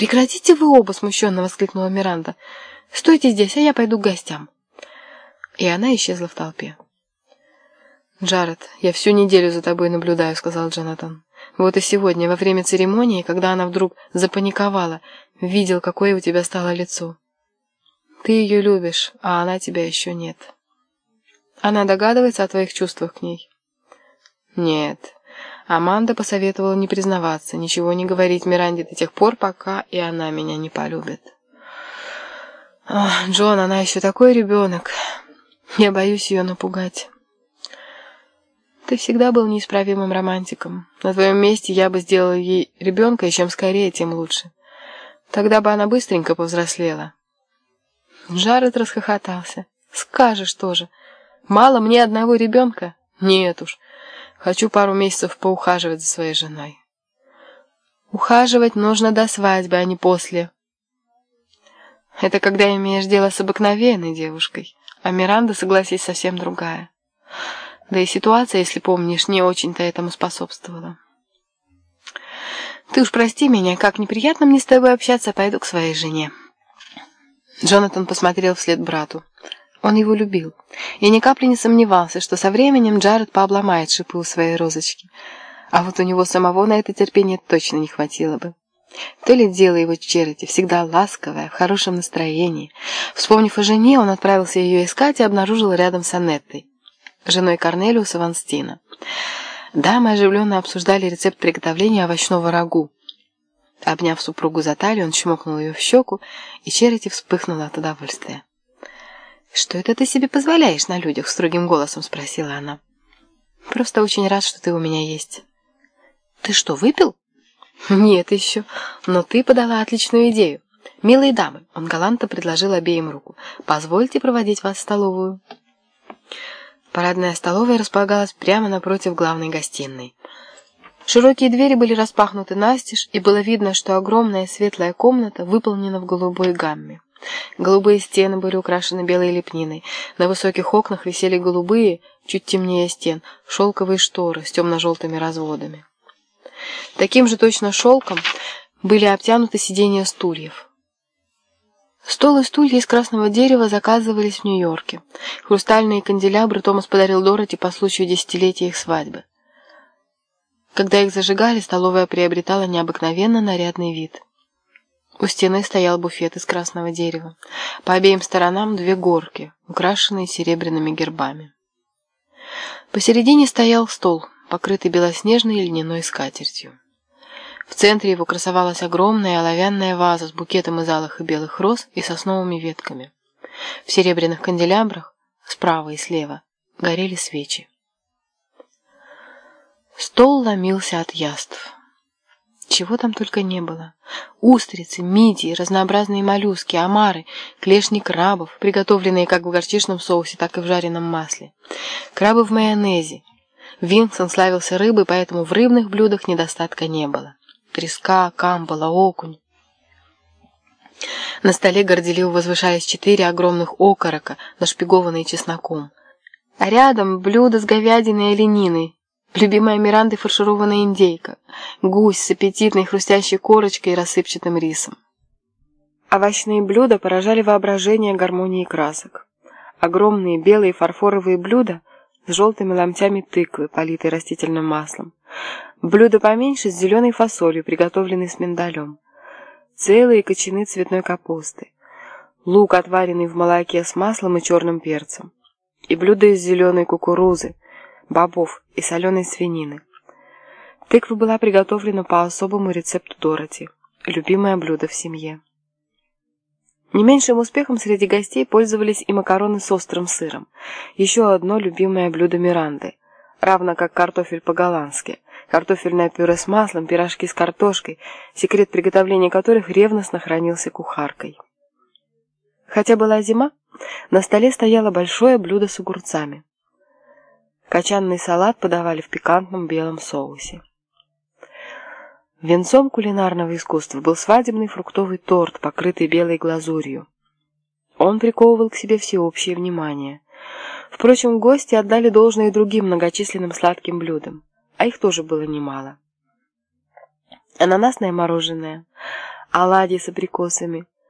«Прекратите вы оба!» — смущенно воскликнула Миранда. «Стойте здесь, а я пойду к гостям». И она исчезла в толпе. «Джаред, я всю неделю за тобой наблюдаю», — сказал Джонатан. «Вот и сегодня, во время церемонии, когда она вдруг запаниковала, видел, какое у тебя стало лицо. Ты ее любишь, а она тебя еще нет. Она догадывается о твоих чувствах к ней?» «Нет». Аманда посоветовала не признаваться, ничего не говорить Миранде до тех пор, пока и она меня не полюбит. Ох, Джон, она еще такой ребенок. Я боюсь ее напугать. Ты всегда был неисправимым романтиком. На твоем месте я бы сделала ей ребенка, и чем скорее, тем лучше. Тогда бы она быстренько повзрослела. Джаред расхохотался. Скажешь тоже. Мало мне одного ребенка? Нет уж. Хочу пару месяцев поухаживать за своей женой. Ухаживать нужно до свадьбы, а не после. Это когда имеешь дело с обыкновенной девушкой, а Миранда, согласись, совсем другая. Да и ситуация, если помнишь, не очень-то этому способствовала. Ты уж прости меня, как неприятно мне с тобой общаться, пойду к своей жене. Джонатан посмотрел вслед брату. Он его любил и ни капли не сомневался, что со временем Джаред пообломает шипы у своей розочки. А вот у него самого на это терпение точно не хватило бы. То ли дело его черти, всегда ласковая, в хорошем настроении. Вспомнив о жене, он отправился ее искать и обнаружил рядом с Аннеттой, женой Корнелиуса Ванстина. Дамы оживленно обсуждали рецепт приготовления овощного рагу. Обняв супругу за талию, он чмокнул ее в щеку, и Черити вспыхнула от удовольствия. «Что это ты себе позволяешь на людях?» — строгим голосом спросила она. «Просто очень рад, что ты у меня есть». «Ты что, выпил?» «Нет еще, но ты подала отличную идею. Милые дамы», — он галантно предложил обеим руку, «позвольте проводить вас в столовую». Парадная столовая располагалась прямо напротив главной гостиной. Широкие двери были распахнуты настежь, и было видно, что огромная светлая комната выполнена в голубой гамме. Голубые стены были украшены белой лепниной. На высоких окнах висели голубые, чуть темнее стен, шелковые шторы с темно-желтыми разводами. Таким же точно шелком были обтянуты сиденья стульев. Стол и стулья из красного дерева заказывались в Нью-Йорке. Хрустальные канделябры Томас подарил Дороти по случаю десятилетия их свадьбы. Когда их зажигали, столовая приобретала необыкновенно нарядный вид. У стены стоял буфет из красного дерева. По обеим сторонам две горки, украшенные серебряными гербами. Посередине стоял стол, покрытый белоснежной льняной скатертью. В центре его красовалась огромная оловянная ваза с букетом из алых и белых роз и сосновыми ветками. В серебряных канделябрах, справа и слева, горели свечи. Стол ломился от яств. Чего там только не было. Устрицы, мидии, разнообразные моллюски, омары, клешни крабов, приготовленные как в горчичном соусе, так и в жареном масле. Крабы в майонезе. Винксон славился рыбой, поэтому в рыбных блюдах недостатка не было. Треска, камбала, окунь. На столе горделиво возвышались четыре огромных окорока, нашпигованные чесноком. А рядом блюдо с говядиной и олениной, Любимая Миранды фаршированная индейка, гусь с аппетитной хрустящей корочкой и рассыпчатым рисом. Овощные блюда поражали воображение гармонией красок. Огромные белые фарфоровые блюда с желтыми ломтями тыквы, политой растительным маслом. Блюда поменьше с зеленой фасолью, приготовленной с миндалем. Целые кочаны цветной капусты. Лук, отваренный в молоке с маслом и черным перцем. И блюда из зеленой кукурузы, бобов и соленой свинины. Тыква была приготовлена по особому рецепту Дороти, любимое блюдо в семье. Не меньшим успехом среди гостей пользовались и макароны с острым сыром, еще одно любимое блюдо Миранды, равно как картофель по-голландски, картофельное пюре с маслом, пирожки с картошкой, секрет приготовления которых ревностно хранился кухаркой. Хотя была зима, на столе стояло большое блюдо с огурцами. Качанный салат подавали в пикантном белом соусе. Венцом кулинарного искусства был свадебный фруктовый торт, покрытый белой глазурью. Он приковывал к себе всеобщее внимание. Впрочем, гости отдали должное и другим многочисленным сладким блюдам, а их тоже было немало. Ананасное мороженое, оладьи с абрикосами,